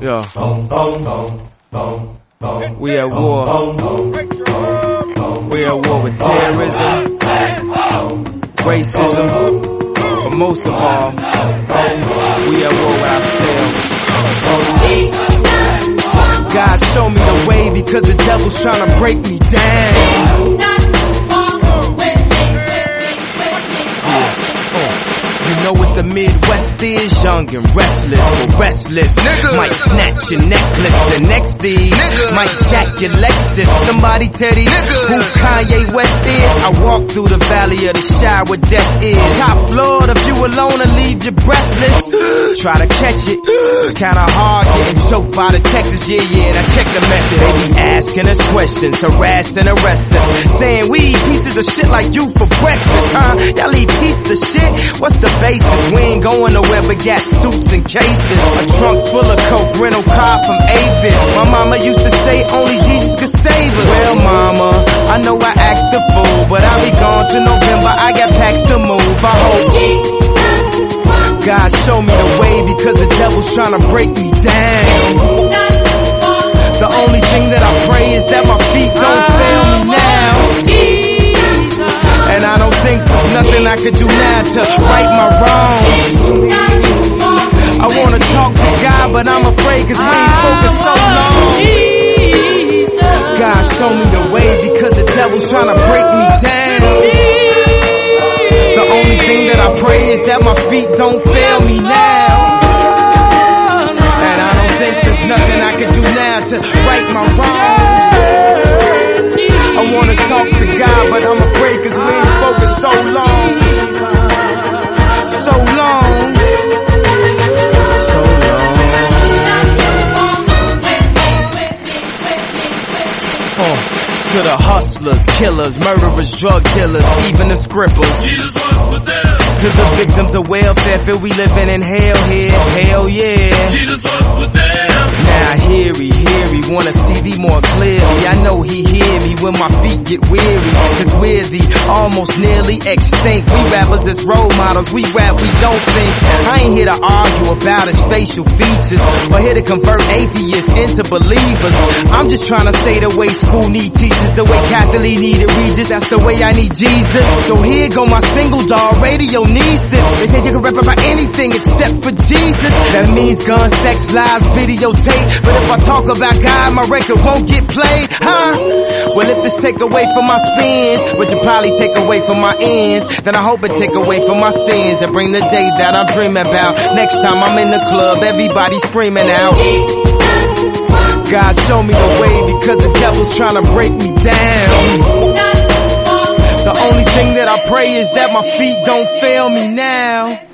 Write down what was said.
Yeah. We at war. We at war with terrorism, racism, but most of all, we at war with ourselves. God show me the way because the devil's trying to break me down. You know what the Midwest is? Young and restless, restless. Nigga. Might snatch your necklace. The next thing Nigga. might jack your Lexus. Somebody tell these who Kanye West is. I walk through the valley of the shadow where death is. Top floor, the view alone will leave you breathless. Try to catch it. It's kinda hard getting choked by the Texas. Yeah, yeah, now check the method. They be asking us questions, harass and arrest us. Saying we eat pieces of shit like you for breakfast, huh? Y'all eat pieces of shit? What's the basis? We ain't going nowhere but got suits and cases. A trunk full of coke, rental car from Avis. My mama used to say only Jesus could save us. Well, mama, I know I act a fool, but I'll be gone to November. I got packs to move. I hope God show me the way because the devil's trying to break me down. The only thing that I pray is that my right my wrongs. I wanna talk to God, but I'm afraid cause we ain't spoken so long. God show me the way because the devil's trying to break me down. The only thing that I pray is that my feet don't fail me now. To the hustlers, killers, murderers, drug dealers, even the scribbles. To the victims of welfare, feel we living in hell here. Hell yeah. When my feet get weary. Cause we're the almost nearly extinct. We rappers as role models, we rap, we don't think. I ain't here to argue about his facial features, or here to convert atheists into believers. I'm just trying to say the way school need teachers, the way Kathie Lee needed Regis, that's the way I need Jesus. So here go my single dog, radio needs this. They say you can rap about anything except for Jesus. That means guns, sex, lies, videotape. But if I talk about God, my record won't get played, huh? Well, if this take away from my spins, which will probably take away from my ends, then I hope it take away from my sins and bring the day that I dream about. Next time I'm in the club, everybody screaming out. God show me the way because the devil's trying to break me down. The only thing that I pray is that my feet don't fail me now.